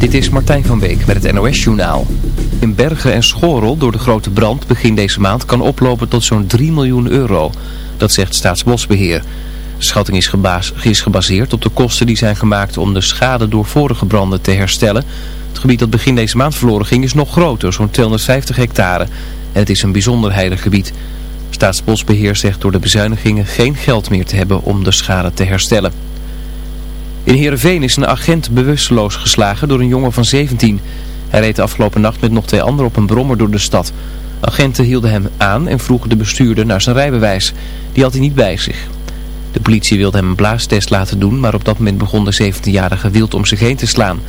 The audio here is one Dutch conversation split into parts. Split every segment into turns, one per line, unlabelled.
Dit is Martijn van Beek met het NOS-journaal. In Bergen en Schorel door de grote brand begin deze maand kan oplopen tot zo'n 3 miljoen euro. Dat zegt Staatsbosbeheer. De schatting is, gebaseerd op de kosten die zijn gemaakt om de schade door vorige branden te herstellen. Het gebied dat begin deze maand verloren ging is nog groter, zo'n 250 hectare. En het is een bijzonder heilig gebied. Staatsbosbeheer zegt door de bezuinigingen geen geld meer te hebben om de schade te herstellen. In Heerenveen is een agent bewusteloos geslagen door een jongen van 17. Hij reed de afgelopen nacht met nog twee anderen op een brommer door de stad. Agenten hielden hem aan en vroegen de bestuurder naar zijn rijbewijs. Die had hij niet bij zich. De politie wilde hem een blaastest laten doen, maar op dat moment begon de 17-jarige wild om zich heen te slaan.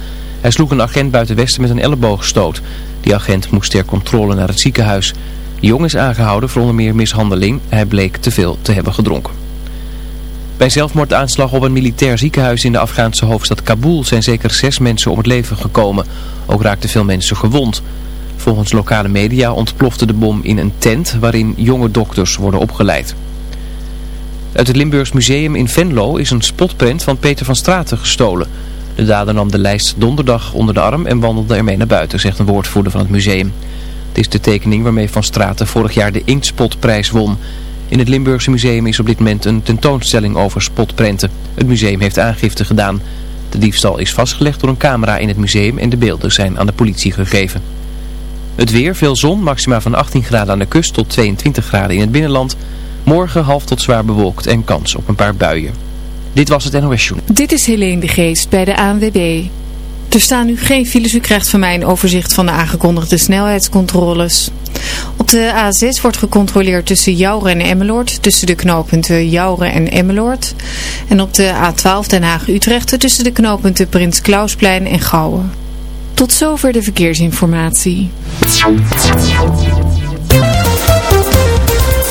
Hij sloeg een agent buiten Westen met een elleboogstoot. Die agent moest ter controle naar het ziekenhuis. De jongen is aangehouden voor onder meer mishandeling. Hij bleek te veel te hebben gedronken. Bij zelfmoordaanslag op een militair ziekenhuis in de Afghaanse hoofdstad Kabul zijn zeker zes mensen om het leven gekomen. Ook raakten veel mensen gewond. Volgens lokale media ontplofte de bom in een tent waarin jonge dokters worden opgeleid. Uit het Limburgs Museum in Venlo is een spotprint van Peter van Straten gestolen. De dader nam de lijst donderdag onder de arm en wandelde ermee naar buiten, zegt een woordvoerder van het museum. Het is de tekening waarmee Van Straten vorig jaar de Inktspotprijs won. In het Limburgse museum is op dit moment een tentoonstelling over spotprenten. Het museum heeft aangifte gedaan. De diefstal is vastgelegd door een camera in het museum en de beelden zijn aan de politie gegeven. Het weer, veel zon, maxima van 18 graden aan de kust tot 22 graden in het binnenland. Morgen half tot zwaar bewolkt en kans op een paar buien. Dit was het NOS Journal.
Dit is Helene de Geest bij de ANWB. Er staan nu geen files. U krijgt van mij een overzicht van de aangekondigde snelheidscontroles. Op de A6 wordt gecontroleerd tussen Jouren en Emmeloord, tussen de knooppunten Jouren en Emmeloord. En op de A12 Den Haag-Utrecht tussen de knooppunten Prins Klausplein en Gouwen. Tot zover de verkeersinformatie.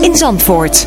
in Zandvoort.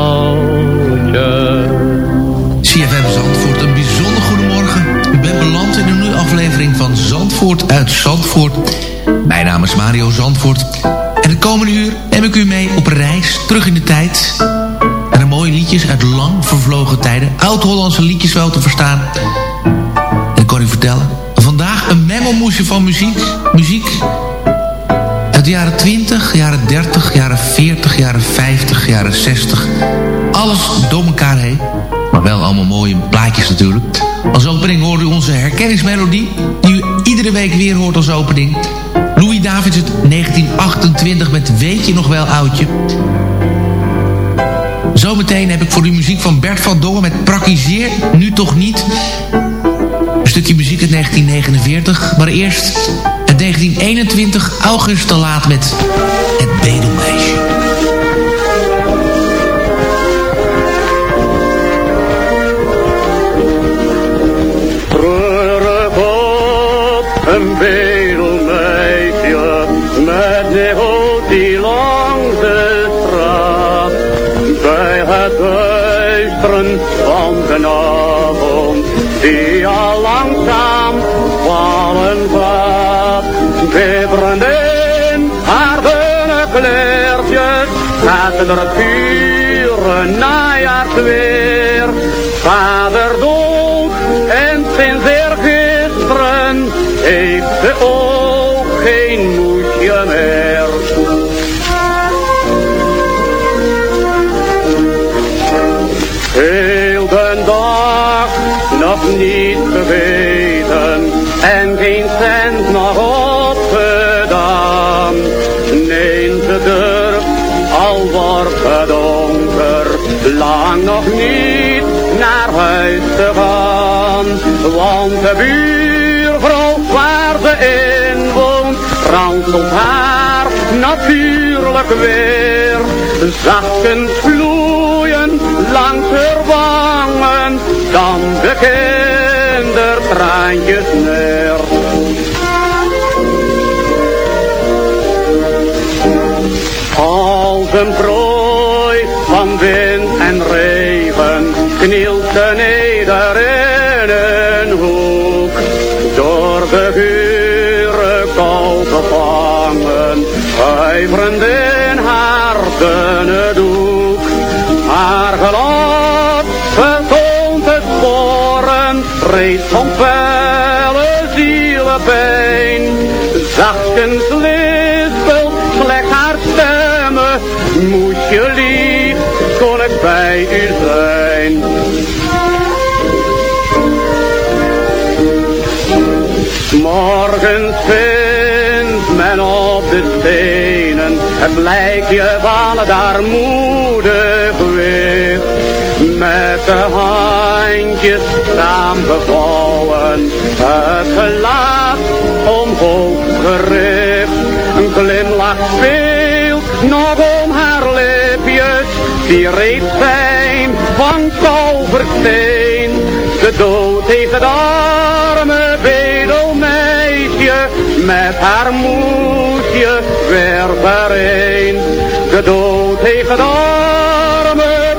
Aflevering van Zandvoort uit Zandvoort. Mijn naam is Mario Zandvoort. En de komende uur neem ik u mee op reis terug in de tijd. En de mooie liedjes uit lang vervlogen tijden. Oud-Hollandse liedjes wel te verstaan. En ik kan u vertellen, vandaag een mengelmoesje van muziek. Muziek uit de jaren 20, jaren 30, jaren 40, jaren 50, jaren 60. Alles door elkaar heen. Maar wel allemaal mooie plaatjes natuurlijk. Als opening hoort u onze herkenningsmelodie. Die u iedere week weer hoort als opening. Louis Davids uit 1928 met Weet je nog wel oudje. Zometeen heb ik voor u muziek van Bert van Dongen met Praktiseer nu toch niet. Een stukje muziek uit 1949. Maar eerst uit 1921 August te laat met Het Bedelmeisje.
Een bedelmeisje met de hoofd die langs de straat bij het duisteren van de avond die al langzaam vallen gaat. Bibberend in haar dunne kleertjes gaat er het pure najaarsweer. Vader dood moesje meer. Heel de dag nog niet geweten en geen cent nog opgedaan. Nee, ze durft al wordt het donker, lang nog niet naar huis te gaan. Want de buurvrouw waar ze in ranselt haar natuurlijk weer. Zachtens vloeien langs haar wangen, dan de kindertraantjes neer. Als een prooi van wind en regen knielt ze neder huiverend haar dunne doek. Haar gelaat vertoont het sporen, reeds van felle zielenpijn. Zachtens lispelt slechts haar stemmen, moest je lief, kon ik bij u zijn. Morgens vindt men op de stenen het lijkje van daar moedig wicht. Met de handjes saamgevouwen, het gelaat omhoog gericht. Een glimlach speelt nog om haar lipjes, die reeds zijn van kalversteen. De dood heeft het arme met haar moesje weer vereen. De dood heeft het arme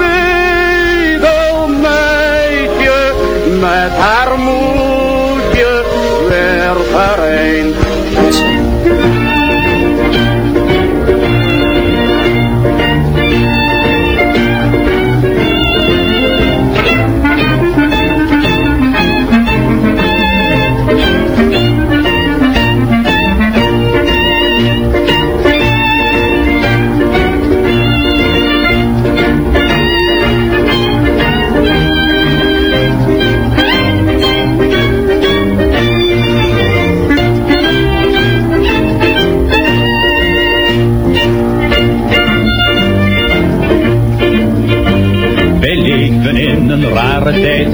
bedelmeisje met haar moesje weer vereen.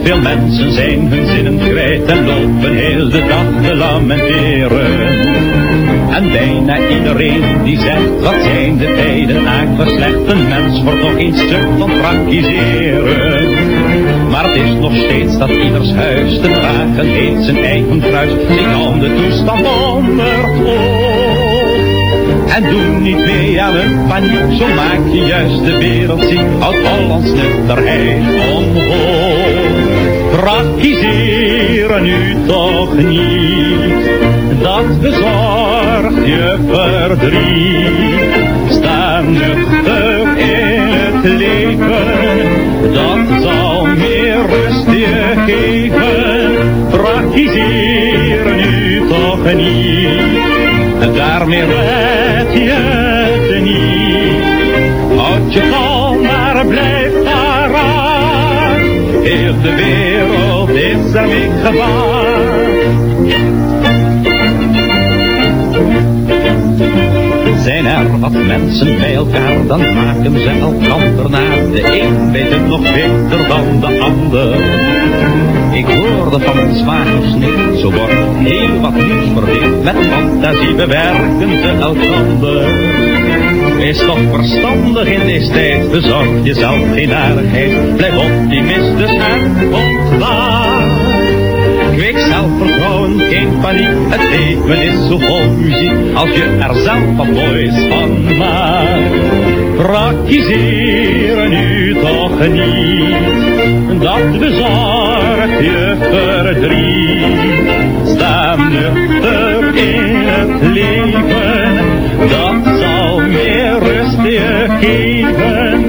Veel mensen zijn hun zinnen kwijt en lopen heel de dag te lamenteren. En bijna iedereen die zegt, wat zijn de tijden akelig slecht, een mens wordt nog een stuk van praktiseren. Maar het is nog steeds dat ieders huis te dragen heeft zijn eigen kruis, ik kan de toestand onder. En doe niet mee aan een paniek, zo maak je juist de wereld ziek. Houd Hollands nutterheid omhoog. Praktiseren nu toch niet, dat bezorgt je verdriet. Sta nuchter in het leven, dat zal meer rust je geven. Praktiseren nu toch niet. Daarmee red je het niet. Houd je kalm, maar blijf paraat. Heel de wereld Zijn er wat mensen bij elkaar, dan maken ze elkander na. De een weet het nog beter dan de ander. Ik hoorde van zwagers niet, zo wordt heel wat niet verdiend. Met fantasie bewerken ze elkander. Wees toch verstandig in deze tijd, bezorg jezelf geen aardigheid. Blijf optimistisch en ontwaar. Het leven is zo vol als je er zelf wat moois van maakt. Praktiseren nu toch niet, dat bezorgt je verdriet. Sta nuchter in leven, dat zal meer rust je geven.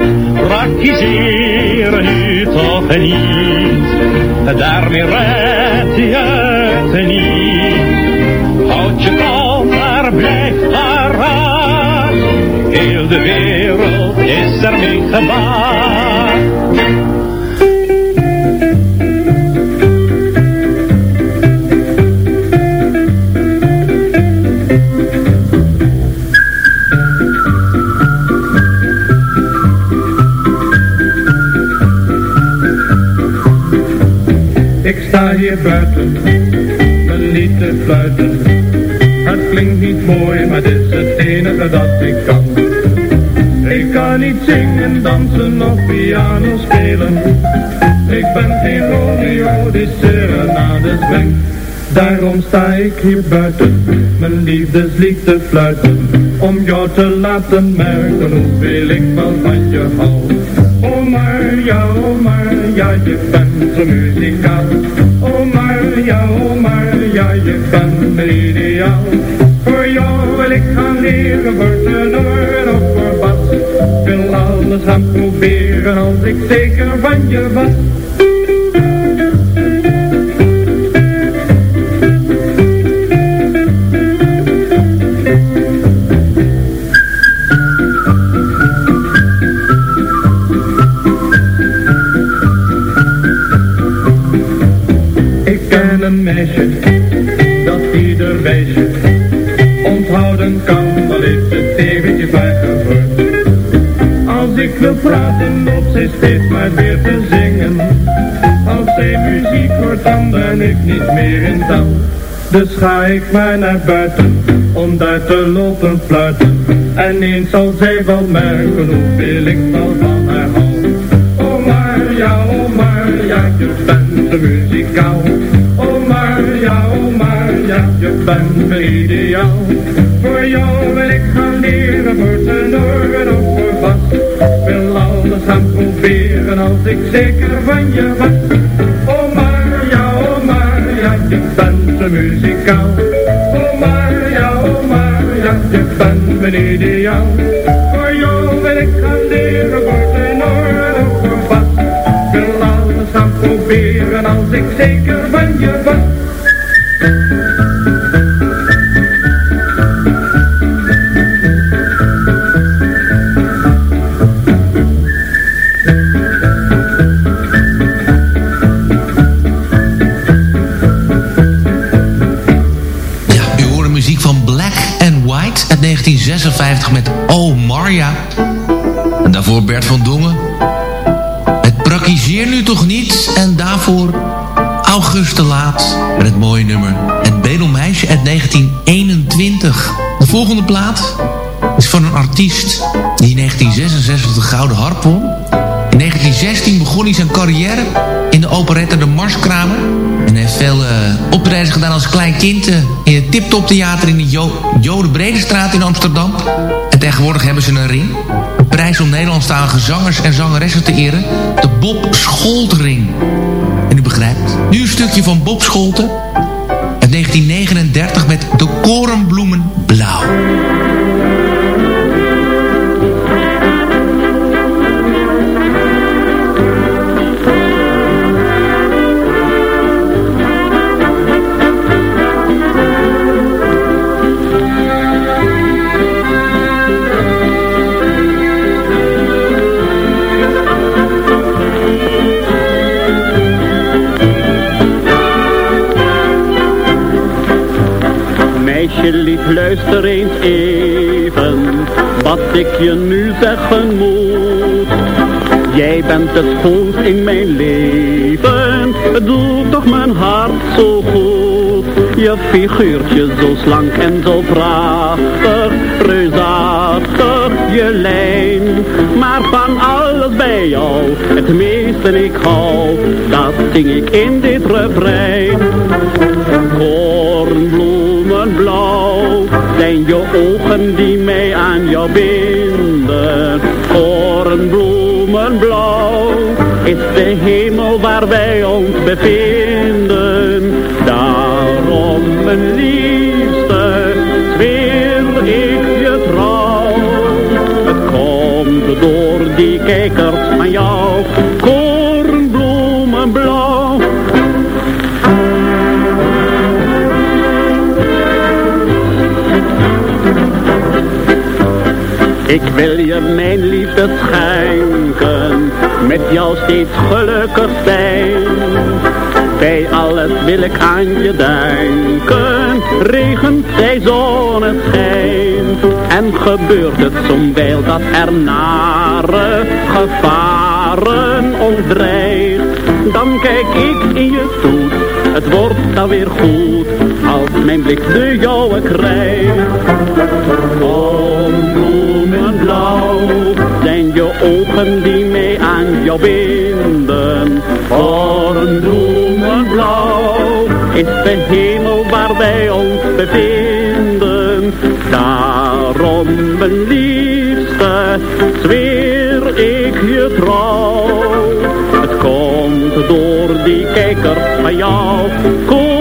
Praktiseren nu toch niet, daarmee Heel de wereld is er mee gebaat.
Ik sta hier buiten, een niet te fluiten zingen, dansen of piano spelen. Ik ben geen Romeo die serenades brengt. Daarom sta ik hier buiten, mijn liefdeslied te fluiten. Om jou te laten merken hoeveel ik wel van je hou. Oh Maria, oh Maria, je bent zo muzikaal. Oh Maria, oh Maria, je bent mijn ideaal. Voor jou wil ik gaan leren, tenor of. Alles gaan proberen als ik zeker van je was. Dus ga ik maar naar buiten, om daar te lopen fluiten. En eens zal zij wel merken, hoeveel ik wel van haar hou. Oh Maria, oh Maria, je bent de muzikaal. Oh Maria, oh Maria, je bent mijn ideaal. Voor jou wil ik gaan leren, voor tenor en ook voor bas. Wil alles gaan proberen als ik zeker van je was. Je bent de muzikaal. Oh Maria, oh Maria, je bent mijn ideaal. Voor jou wil ik gaan leren, voor tenor en ook voor bas. Wil alles gaan proberen als ik zeker van je was.
En daarvoor Bert van Dongen. Het praktiseer nu toch niet. En daarvoor August de Laat met het mooie nummer. Het Bedelmeisje uit 1921. De volgende plaat is van een artiest die in 1966 de Gouden Harp won. In 1916 begon hij zijn carrière in de operette De Marskramer. En heeft veel eh, optredens gedaan als klein kind eh, in het Tip Top Theater in de jo Jode Bredestraat in Amsterdam. En tegenwoordig hebben ze een ring. Prijs om Nederlandstalige zangers en zangeressen te eren. De Bob Scholtering. En u begrijpt. Nu een stukje van Bob Scholten. Uit 1939 met De Korenbloemen Blauw.
Meisje lief, luister eens even, wat ik je nu zeggen moet. Jij bent het goed in mijn leven, het doet toch mijn hart zo goed. Je figuurtje zo slank en zo prachtig, reusachtig je lijn. Maar van alles bij jou, het meeste ik hou, dat zing ik in dit refrein. Kornbloemenblauw zijn je ogen die mij aan jou binden. Kornbloemenblauw is de hemel waar wij ons bevinden. Daarom, mijn liefste, zweer ik je trouw. Het komt door die kijkers van jou. Ik wil je mijn liefde schenken, met jou steeds gelukkig zijn. Bij alles wil ik aan je denken, regent zij zonneschijn. En gebeurt het soms wel dat er nare gevaren ontdreigt. Dan kijk ik in je toe,
het wordt dan weer goed, als mijn blik de jouwe krijgt. Oh. Zijn je ogen die mij aan jou binden, vormen bloemenblauw. Is de hemel waar wij ons bevinden, daarom mijn liefste, zweer ik je trouw. Het komt door die kijker van jou, Kom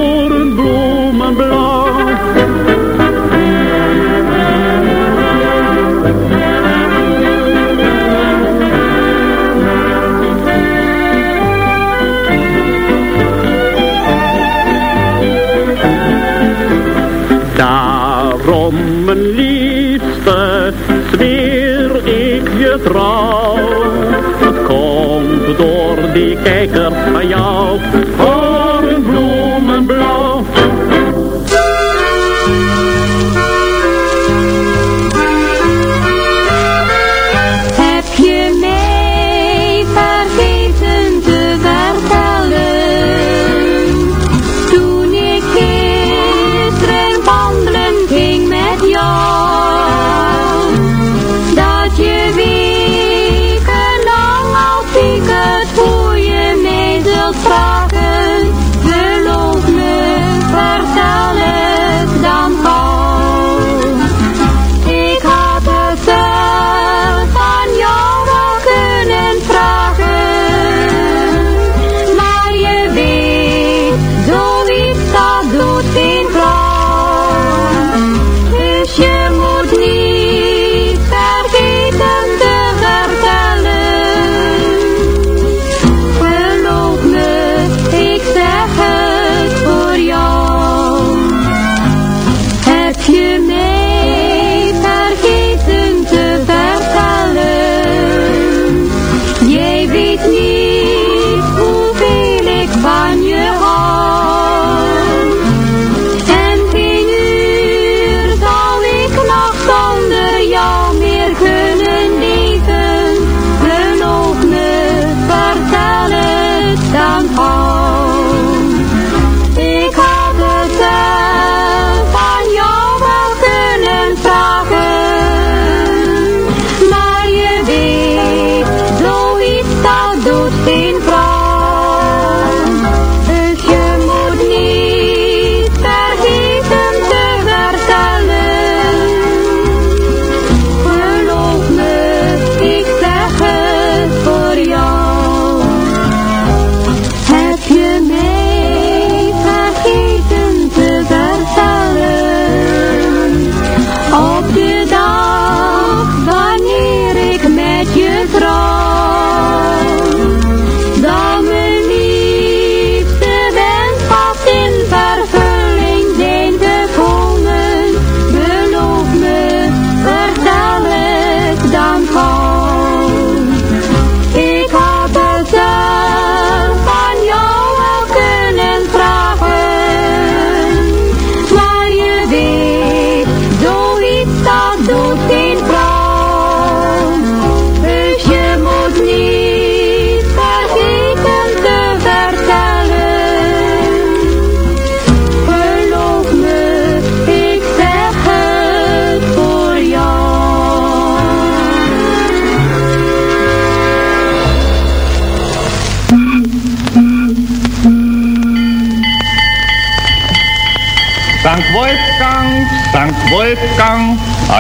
heavenly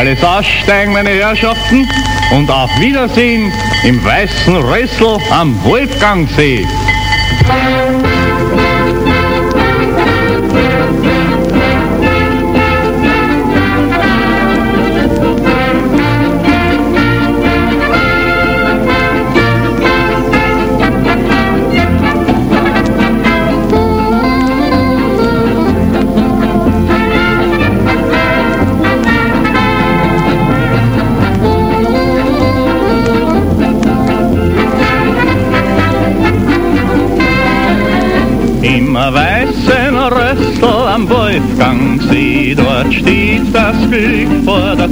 Meine aussteigen, meine Herrschaften, und auf Wiedersehen im weißen Ressel am Wolfgangsee.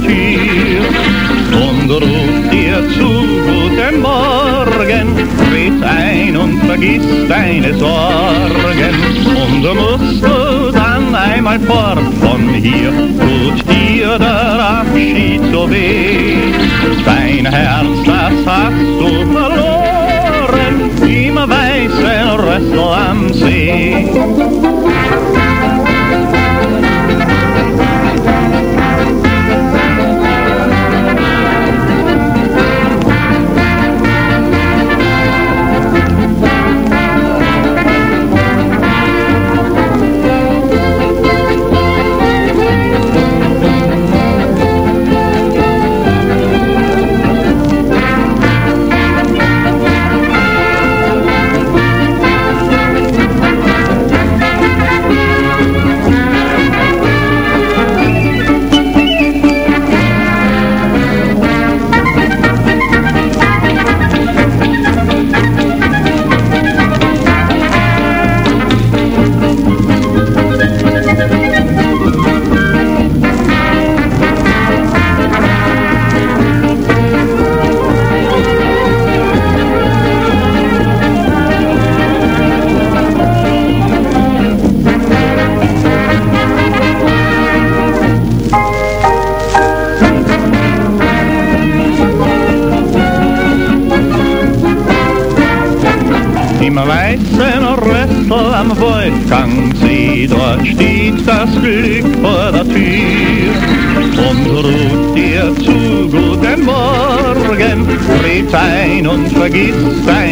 Tür. Und ruft dir zu, guten Morgen, tritt
ein und vergiss deine Sorgen. Und musst du dann einmal fort von hier, tut dir der Abschied so weh. Dein Herz, das hast du verloren, im weißen Rössel am See.
Paguito, sai. Tá?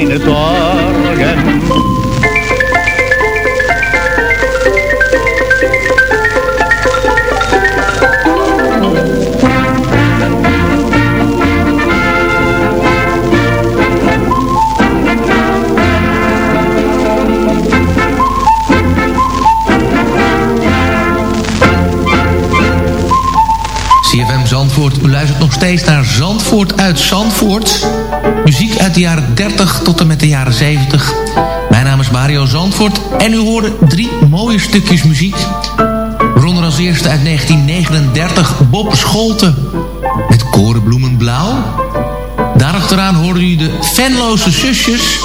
En u hoorde drie mooie stukjes muziek. Waaronder als eerste uit 1939 Bob Scholten met Korenbloemen Blauw. Daarachteraan hoorde u de Venloze Zusjes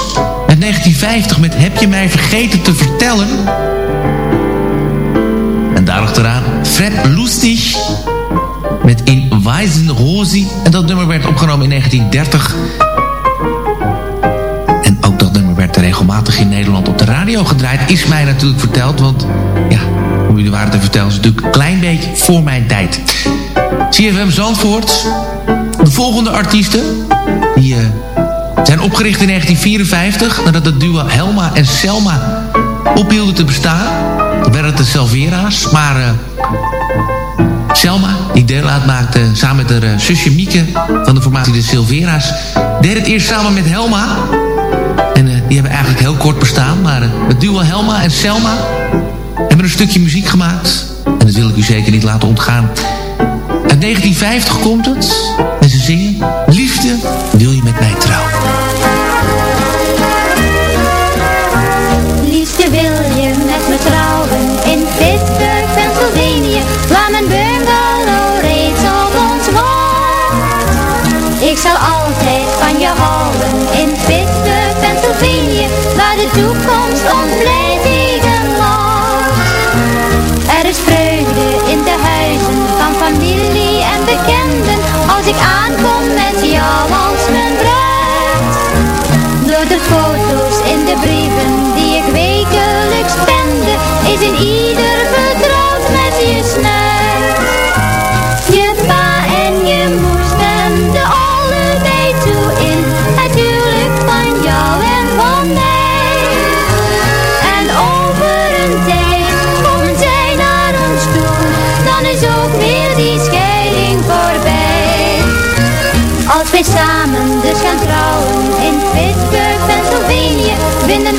uit 1950 met Heb je mij vergeten te vertellen... En daarachteraan Fred Lustig met In Weizen Rosie. En dat nummer werd opgenomen in 1930. Regelmatig in Nederland op de radio gedraaid. Is mij natuurlijk verteld, want ja, om jullie waar te vertellen... is natuurlijk een klein beetje voor mijn tijd. CFM Zandvoort. De volgende artiesten, die... eh, zijn opgericht in 1954 nadat het duo Helma en Selma ophielden te bestaan. Werden het de Selvera's, maar eh, Selma, die deel uitmaakte samen met haar eh, zusje Mieke van de formatie de Silvera's, deed het eerst samen met Helma. En eh, die hebben eigenlijk heel kort bestaan, maar eh, het duo Helma en Selma hebben een stukje muziek gemaakt. En dat wil ik u zeker niet laten ontgaan. Uit 1950 komt het. En ze zingen, liefde, wil je met mij trouwen?
Liefste wil je met me trouwen in Pittsburgh, Pennsylvania, waar mijn bungalow reeds op ons wacht. Ik zal altijd van je houden in Pittsburgh, Pennsylvania, waar de toekomst ons blij. Er is vreugde in de huizen van familie en bekenden, als ik aankom met jou als mijn bruid. Door de foto's in de brieven die ik wekelijks pende, is in ieder vertrouwd gaan trouwen in Pittsburgh, Pennsylvania, vinden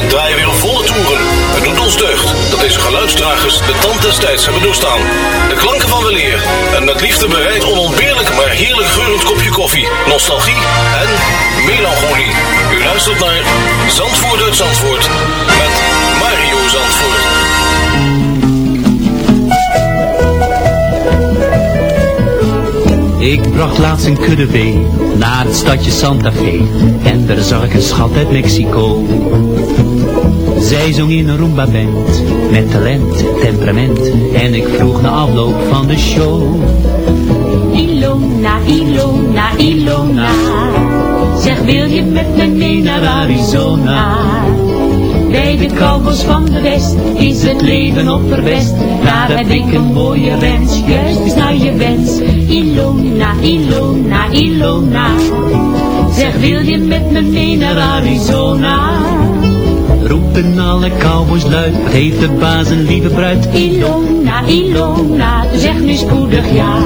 deze geluidsdragers de tand des tijds doorstaan. De klanken van weleer en met liefde bereid onontbeerlijk maar heerlijk geurend kopje koffie, nostalgie en melancholie. U luistert naar Zandvoort uit Zandvoort met
Ik bracht laatst een kudde wee naar het stadje Santa Fe en daar zag ik een schat uit Mexico. Zij zong in een rumba band met talent, temperament en ik vroeg na afloop van de show.
Ilona, Ilona, Ilona, zeg wil je met me mee naar Arizona? Bij de cowboys van de West is het leven opperbest. Daar heb ik een mooie wens, juist is naar je wens. Ilona, Ilona. Zeg wil je met me mee naar Arizona?
Roepen alle cowboys luid, wat heeft de baas een lieve bruid?
Ilona, Ilona, zeg nu spoedig ja.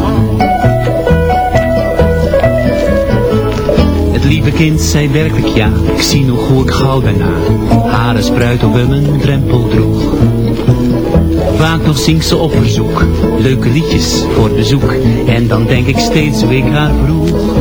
Het lieve kind zei werkelijk ja, ik zie nog hoe ik gauw daarna haren spruit op een drempel droeg. Vaak nog zingt ze op verzoek, leuke liedjes voor bezoek, en dan denk ik steeds ik haar vroeg.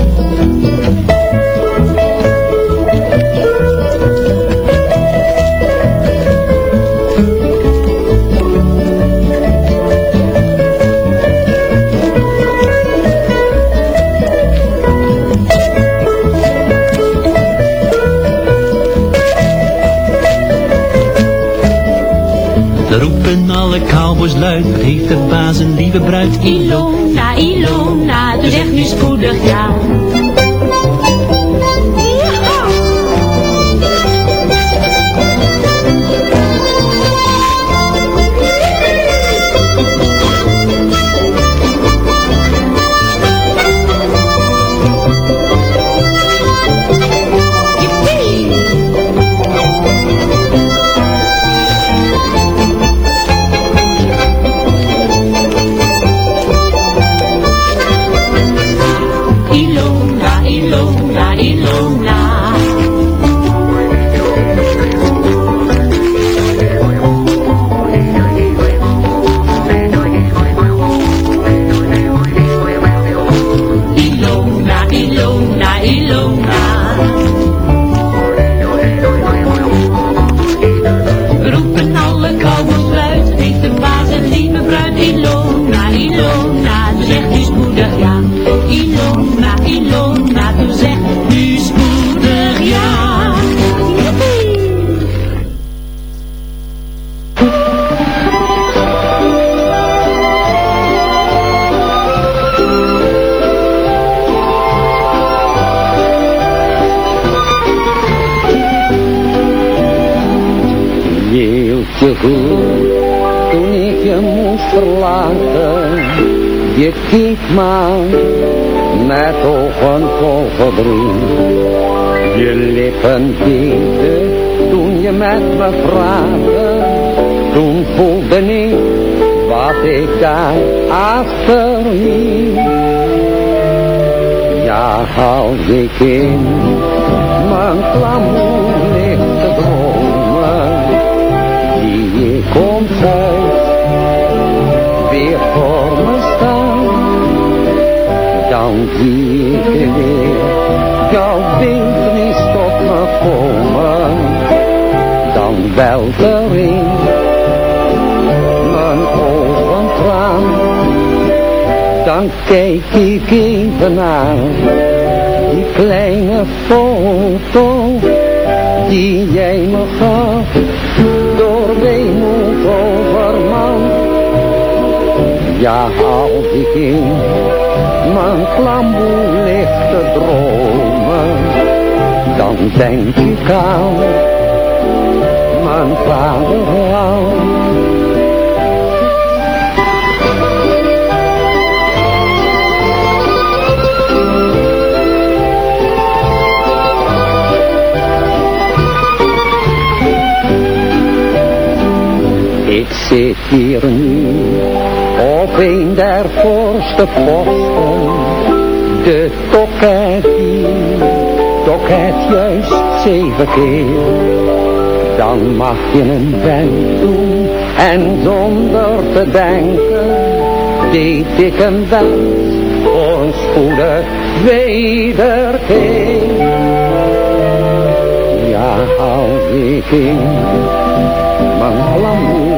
Roepen alle cowboys luid, heeft de baas een lieve bruid?
Ilona, Ilona, dus zeg nu spoedig ja.
Je keek maar met ogen vol verdriet. Je lippen beefden toen je met me praatte. Toen voelde ik wat ik daar achterliet. Ja, als ik in mijn klamoer weer jouw beeldenis tot me komen, dan welt er in mijn ogen traan, dan kijk ik even naar die kleine foto die jij me gaf door weemoed overman. Ja, als ik in mijn klamboe ligt te dromen, dan denk ik aan mijn vaderland. Ik zit hier nu op een der voorste posten, de tokketie, tokket juist zeven keer. Dan mag je een wenk doen en zonder te denken, deed ik een wens voor een spoedig wederkeer. Ja, als ik in mijn klamboe,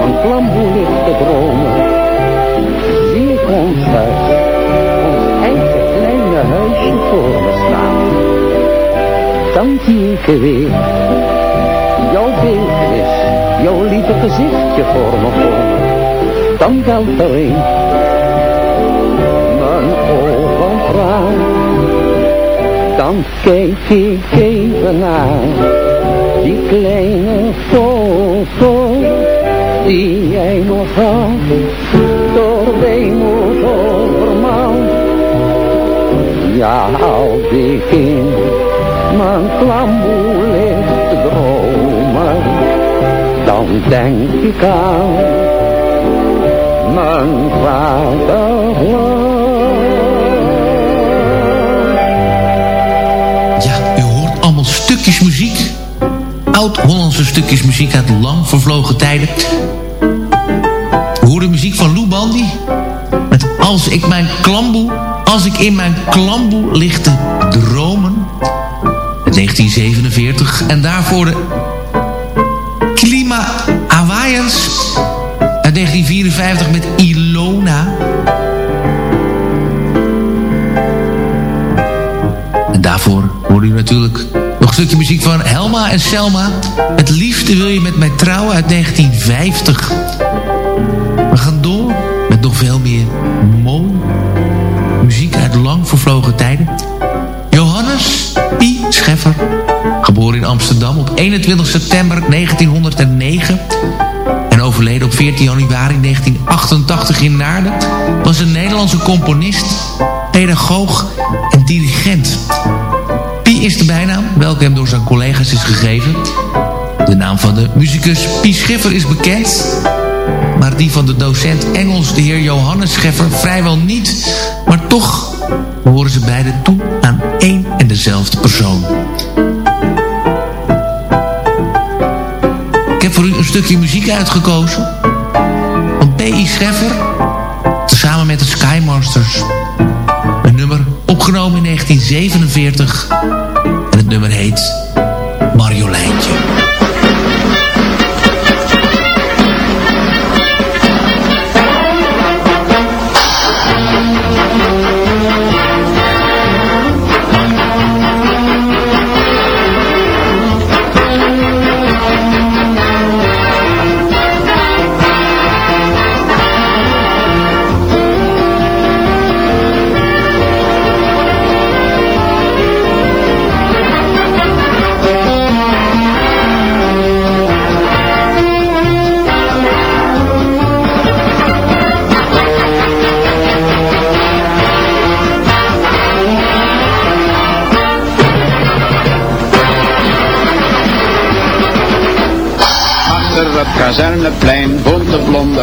mijn klamboe ligt te dromen. Ons huis, ons eigen kleine huisje voor me staan. Dan zie ik weer jouw beeldenis, jouw lieve gezichtje voor me komen. Dan valt er een mijn ogen. Dan kijk ik even naar die kleine foto die jij nog had door weemoed overman. Ja, als ik in mijn klamboe ligt te dromen, dan denk ik aan mijn vaderland.
Ja, u hoort allemaal stukjes muziek. Oud-Hollandse stukjes muziek uit lang vervlogen tijden. Hoorden muziek van Lou Bandy. Met Als ik mijn klamboe, als ik in mijn klamboe lig te dromen. Uit 1947. En daarvoor de Klima Hawaiians. Uit 1954 met Ilona. En daarvoor hoorde u natuurlijk nog een stukje muziek van Helma en Selma. Het liefste wil je met mij trouwen uit 1950. Veel meer mooi muziek uit lang vervlogen tijden. Johannes P. Scheffer, geboren in Amsterdam op 21 september 1909 en overleden op 14 januari 1988 in Naarden, was een Nederlandse componist, pedagoog en dirigent. Pi is de bijnaam, welke hem door zijn collega's is gegeven. De naam van de muzikus Pi Schiffer is bekend, maar die van de docent Engels, de heer Johannes Scheffer, vrijwel niet. Maar toch behoren ze beide toe aan één en dezelfde persoon. Ik heb voor u een stukje muziek uitgekozen. Van P.I. Scheffer. Samen met de Skymasters. Een nummer opgenomen in 1947. En het nummer heet Marjoleintje.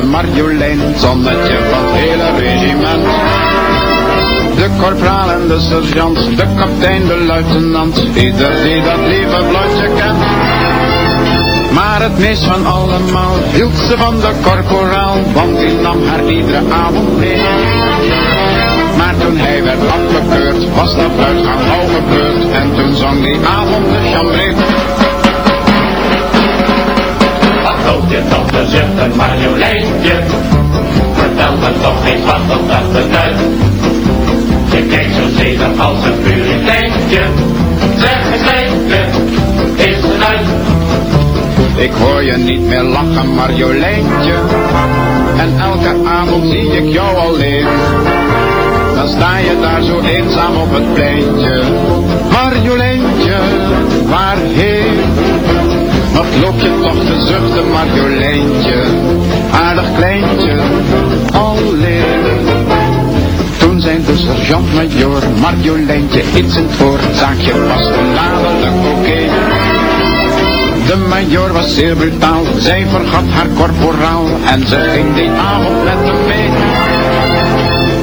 De Marjolein, zonnetje van het hele regiment. De korporaal en de sergeant, de kapitein, de luitenant, ieder die dat lieve blondje kent. Maar het meest van allemaal hield ze van de korporaal, want die nam haar iedere avond mee. Maar toen hij werd afgekeurd, was dat buitengang al gebeurd, en toen zong die avond de chambree.
Je tante zegt een marjoleintje Vertel me toch eens wat op dat beduidt Je kijkt zo zedig als een puriteintje Zeg eens lijntje, is uit
Ik hoor je je niet meer lachen, Marjoleintje. En elke avond zie ik jou alleen. Dan sta je daar zo eenzaam op het pleintje. Marjoleintje, waarheen? Loop je toch te zuchten, Marjoleintje? Aardig kleintje, alleen. Toen zijn de sergeant-majoor Marjoleintje iets in het pas dadelijk oké. De majoor was zeer brutaal, zij vergat haar korporaal en ze ging die avond met hem mee.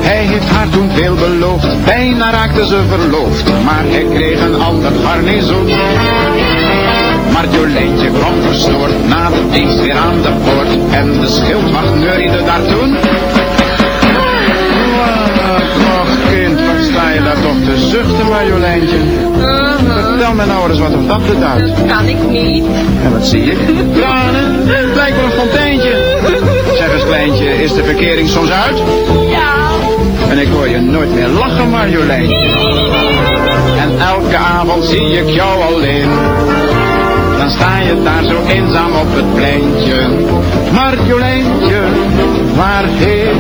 Hij heeft haar toen veel beloofd, bijna raakte ze verloofd, maar hij kreeg een ander garnizoen. Marjoleintje kwam verstoord na de dienst weer aan de poort en de schildwacht neuriede daar toen. Och kind, wat sta je daar toch te zuchten, Marjoleintje? Vertel mij nou eens wat of dat beduidt.
Kan ik niet.
En wat zie ik? Tranen, het lijkt wel een fonteintje. Zeg eens kleintje, is de verkering soms uit?
Ja.
En ik hoor je nooit meer lachen, Marjoleintje. En elke avond zie ik jou alleen. Sta je daar zo eenzaam op het pleintje. Marjoleintje, waarheen?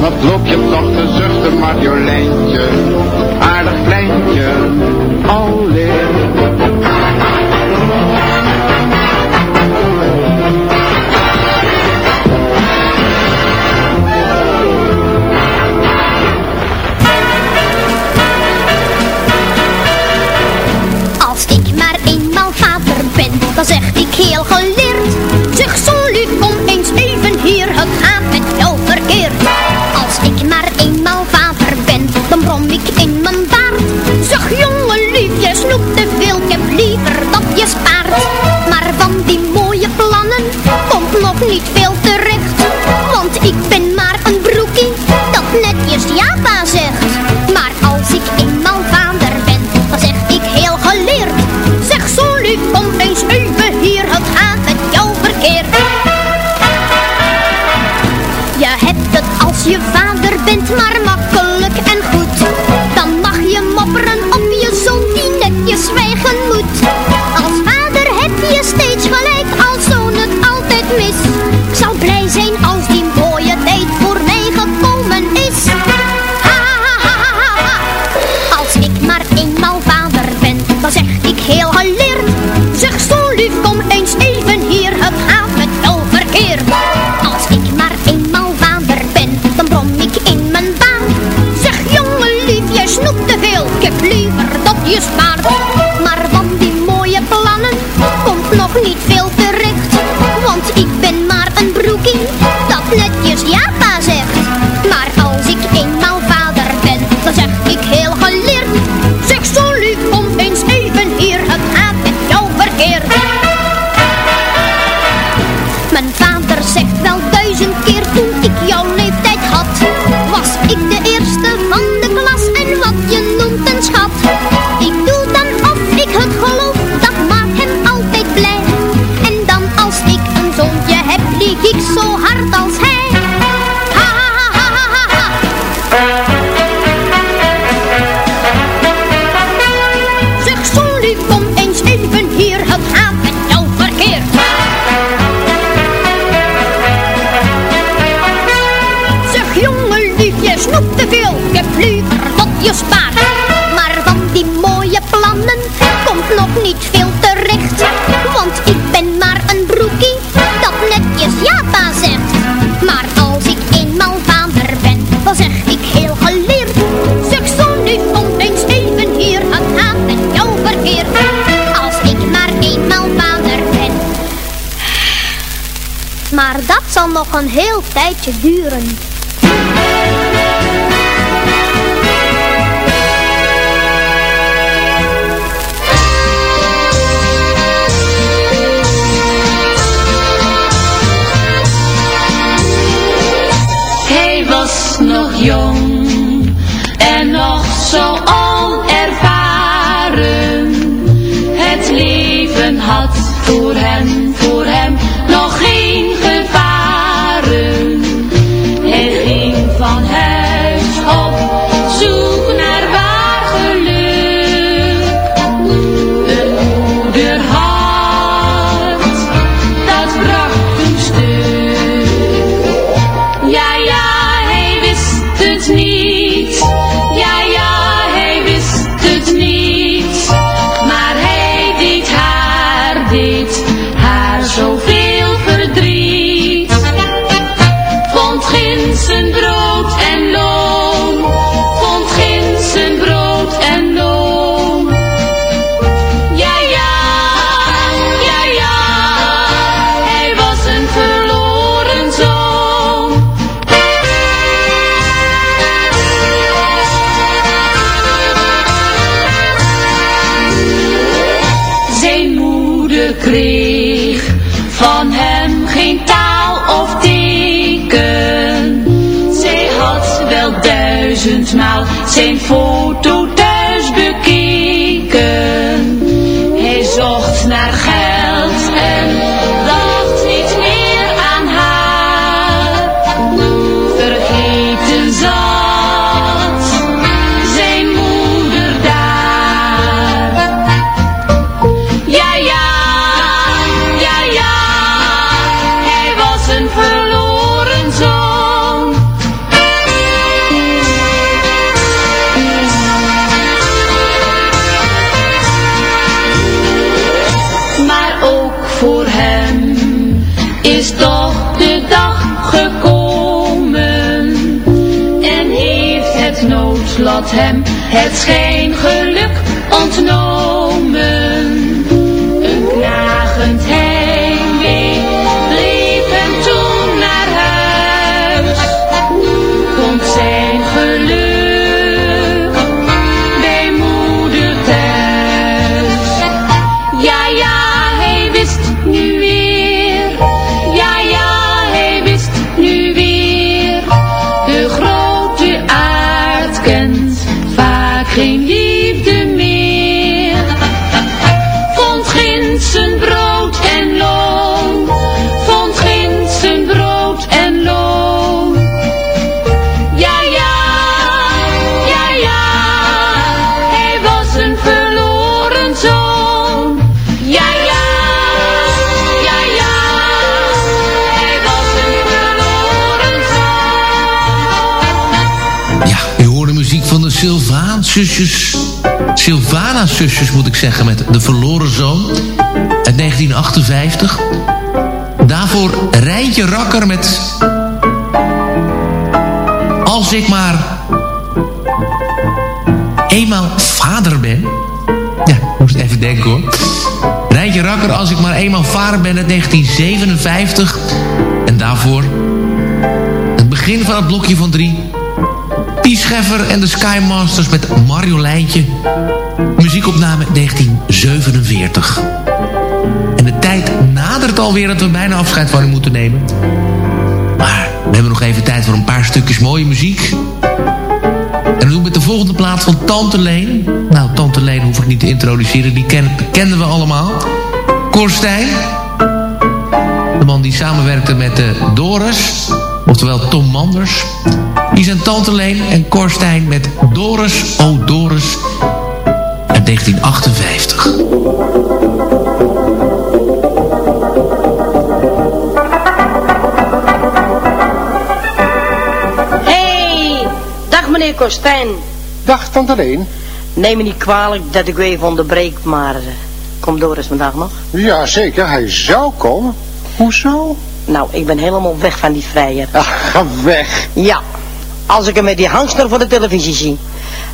Wat loop je toch te zuchten, Marjoleintje? Aardig kleintje, alleen.
Zeg ik heel veel, liever dat je spaart. Maar van die mooie plannen komt nog niet veel terecht. Want ik ben maar een broekie, dat netjes japa zegt. Maar als ik eenmaal vader ben, dan zeg ik heel geleerd. Zeg zo lief, kom eens even hier, het gaat met jou verkeerd. Als ik maar eenmaal vader ben. Maar dat zal nog een heel tijdje duren.
Had van hem geen taal of teken. Zij had wel duizendmaal zijn foto het schijngeluk
Sylvaan-zusjes. Sylvana-zusjes moet ik zeggen, met De Verloren Zoon. Uit 1958. Daarvoor Rijntje Rakker met... Als ik maar... eenmaal vader ben... Ja, moest even denken hoor. Rijntje Rakker, als ik maar eenmaal vader ben uit 1957. En daarvoor... het begin van het blokje van drie... Pie Scheffer en de Skymasters met Marjoleintje. Muziekopname 1947. En de tijd nadert alweer dat we bijna afscheid van u moeten nemen. Maar we hebben nog even tijd voor een paar stukjes mooie muziek. En we doen met de volgende plaats van Tante Leen. Nou, Tante Leen hoef ik niet te introduceren, die ken, kennen we allemaal. Korstijn. De man die samenwerkte met de Doris. Oftewel Tom Manders. Die zijn Tante Leen en Korstijn met Doris, oh Doris. Uit 1958.
Hey, dag meneer Kostijn.
Dag Tante Leen.
Neem me niet kwalijk dat ik u even onderbreek, maar eh, kom Doris vandaag nog?
Ja, zeker. Hij zou komen. Hoezo?
Nou, ik ben helemaal weg van die vrijer.
Ach, ga weg.
Ja, als ik hem met die hangster voor de televisie zie,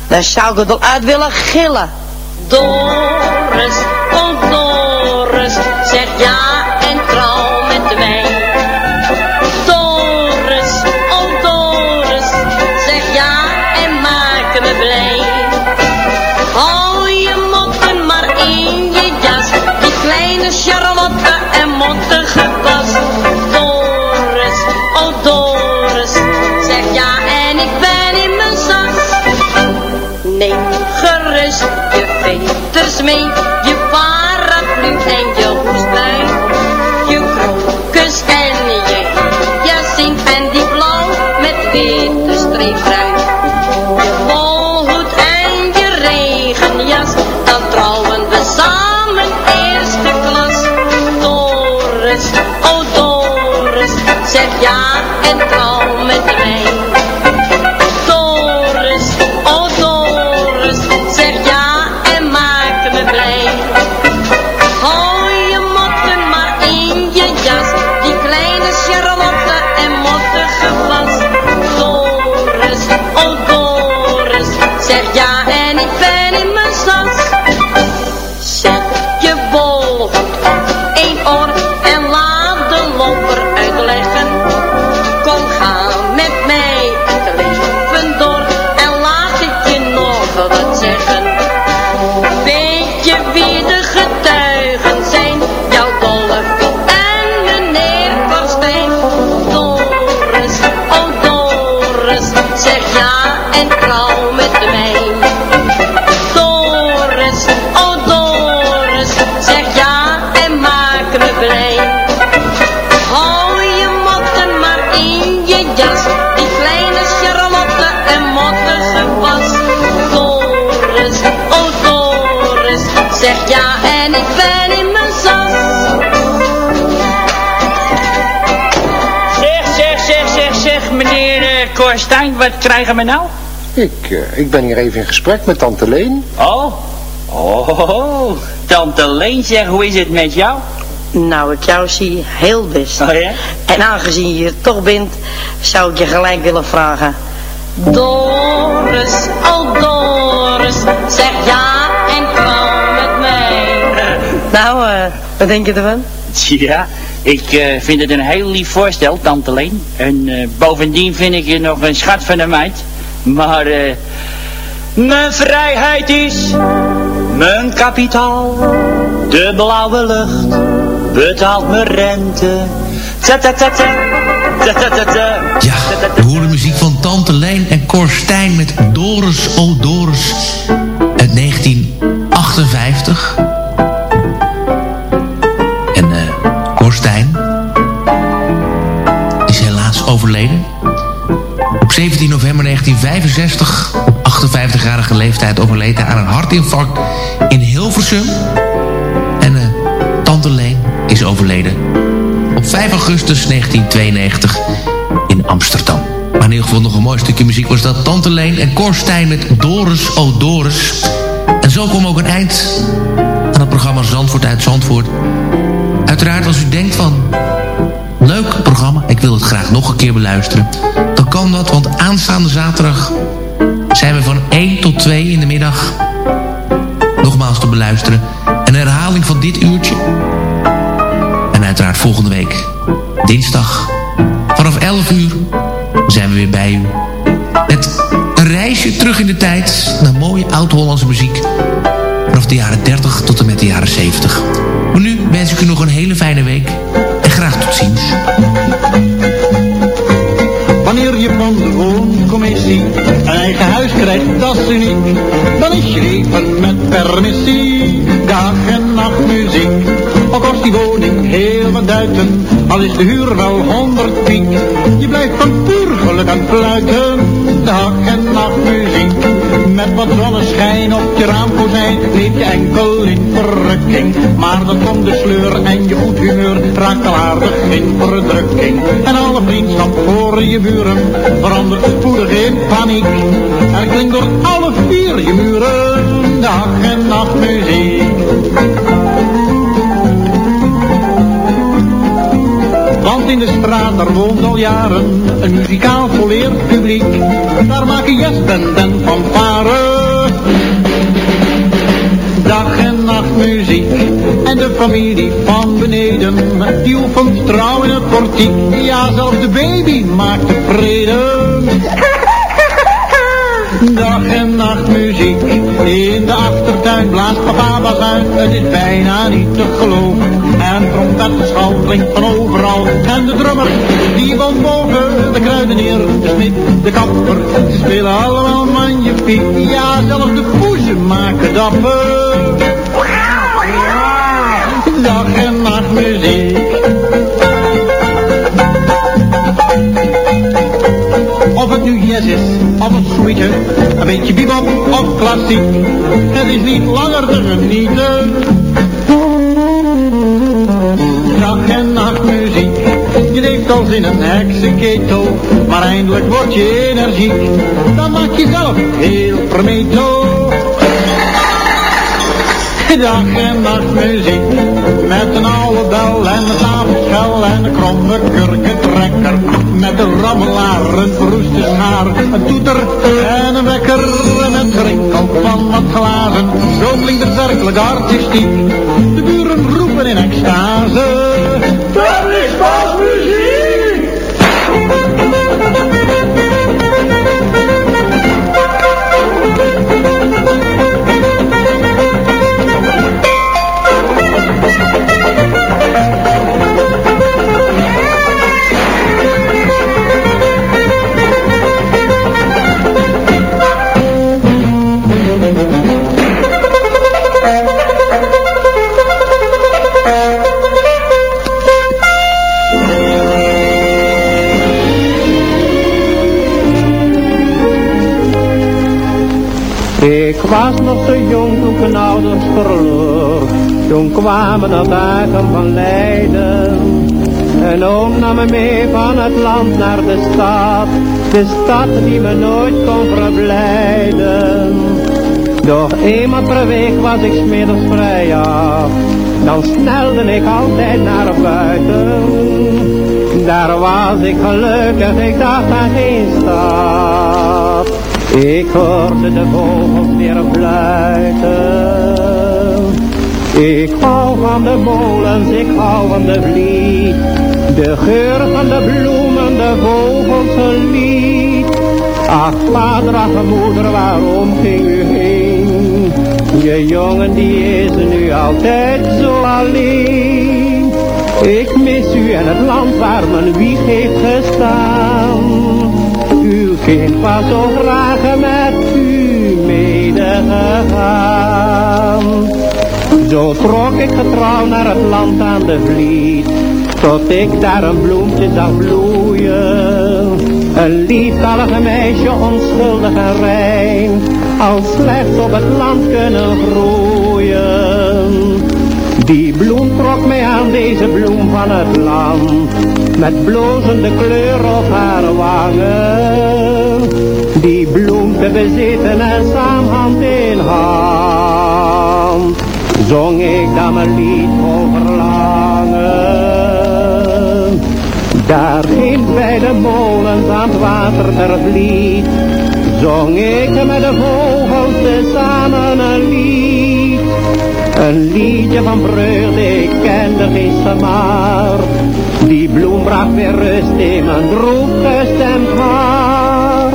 dan zou ik het wel uit willen gillen.
Doris, oh Doris, zeg ja en trouw met mij. Doris, oh Doris, zeg ja en maak me blij. Hou je moppen maar in je jas, die kleine Charlotte me.
Cor Stijn, wat krijgen we nou?
Ik, eh, ik ben hier even in gesprek met tante Leen.
Oh, oh, tante Leen, zeg, hoe is het met jou?
Nou, ik jou zie heel best.
Oh ja?
En aangezien je hier toch bent, zou ik je gelijk willen vragen.
Doris, oh Doris, zeg ja en kom met mij.
Nou, eh, wat denk je ervan?
Ja, ik eh, vind het een heel lief voorstel, tante Leen. En eh, bovendien vind ik je nog een schat van een meid. Maar eh, mijn vrijheid is mijn kapitaal. De blauwe lucht betaalt mijn rente. Tja, tja, tja, tja.
Ja, we horen muziek van Tante Leen en Cor Stijn met Doris, oh Doris uit 1958. Overleden. Op 17 november 1965, op 58-jarige leeftijd, overleed hij aan een hartinfarct in Hilversum. En eh Tante Leen is overleden op 5 augustus 1992 in Amsterdam. Maar in ieder geval nog een mooi stukje muziek was dat Tante Leen en Korstijn met Doris, oh Doris. En zo kwam ook een eind aan het programma Zandvoort uit Zandvoort. Uiteraard als u denkt van... Leuk programma, ik wil het graag nog een keer beluisteren. Dan kan dat, want aanstaande zaterdag zijn we van 1 tot 2 in de middag nogmaals te beluisteren. Een herhaling van dit uurtje. En uiteraard volgende week, dinsdag, vanaf 11 uur, zijn we weer bij u. Met een reisje terug in de tijd naar mooie oud-Hollandse muziek. Vanaf de jaren 30 tot en met de jaren 70. Maar nu wens ik u nog een hele fijne week.
Wanneer je van de wooncommissie een eigen huis krijgt, dat is uniek. Dan is je leven met permissie, dag en nacht muziek. Al kost die woning heel wat duiten, al is de huur wel honderd piek. Je blijft van puur geluk aan fluiten, dag en nacht muziek. Met wat zonneschijn op je raamkozijn, leef je enkel in verrukking. Maar dan komt de sleur en je goed humeur raakt al aardig in verdrukking. En alle vriendschap voor je buren verandert spoedig in paniek. Er klinkt door alle vier je muren dag en nacht muziek. In de straat, daar woont al jaren een muzikaal volleerd publiek. Daar maken jazzband en fanfare. Dag en nacht muziek. En de familie van beneden, die oefent trouw in het portiek. Ja, zelfs de baby maakt tevreden. Dag en nacht muziek, in de achtertuin blaast papa bazuin. Het is bijna niet te geloven. En trompetgeschal klinkt van overal. En de drummer, die woont boven. De kruidenier, de smid, de kapper. Ze spelen allemaal magnifiek. Ja, zelfs de poezen maken dapper. Dag en nacht muziek. Of het nu jazz is, of het sweeten, een beetje bebop of klassiek. Het is niet langer te genieten. In een heksenketel, maar eindelijk word je energiek. Dan maak je zelf heel vermetel. Dag en nacht muziek, met een oude bel en een tafelschel en een kromme kurkentrekker. Met een rammelaar, een verroeste schaar, een toeter en een wekker. Met gerinkel van wat glazen, zo klinkt het werkelijk artistiek. De buren roepen in extase.
Ik was nog te jong toen mijn ouders verloor. Toen kwamen de dagen van lijden. Mijn oom nam me mee van het land naar de stad, de stad die me nooit kon verblijden. Doch eenmaal per week was ik smiddags vrij af, dan snelde ik altijd naar buiten. Daar was ik gelukkig, ik dacht aan geen stad. Ik hoorde de vogels weer fluiten. Ik hou van de molens, ik hou van de vliet. De geur van de bloemen, de vogels lied. Ach, vader, ach, moeder, waarom ging u heen? Je jongen die is nu altijd zo alleen. Ik mis u en het land waar mijn wieg heeft gestaan. Uw kind was zo graag met u medegegaan. Zo trok ik getrouw naar het land aan de vliet, tot ik daar een bloempje zag bloeien. Een lieftallige meisje, onschuldig en rein, al slechts op het land kunnen groeien. Die bloem trok mij aan, deze bloem van het land, met blozende kleur op haar wangen. Die bloem te bezitten en samen hand in hand, zong ik dan mijn lied vol verlangen. Daar ging bij de molens aan het water ter vliet, zong ik met de vogels tezamen een lied. Een liedje van vreugde, ik kende geen gemaar. Die bloem bracht weer rust in mijn droef gestemd hart.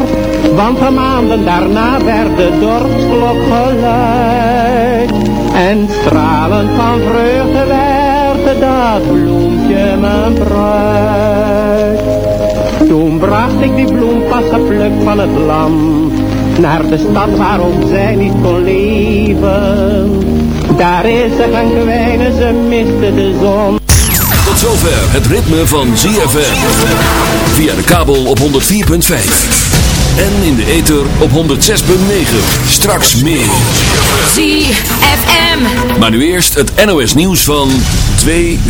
Want de maanden daarna werd de dorpsklok geluid. En stralend van vreugde werd dat bloempje mijn bruid. Toen bracht ik die bloem pas geplukt van het land. Naar de stad waarom zij niet kon leven. Daar is ze gaan kwijnen, ze miste de zon.
Tot zover het ritme van ZFM. Via de kabel op 104.5. En in de ether op 106.9. Straks meer.
ZFM.
Maar nu eerst het NOS nieuws van 2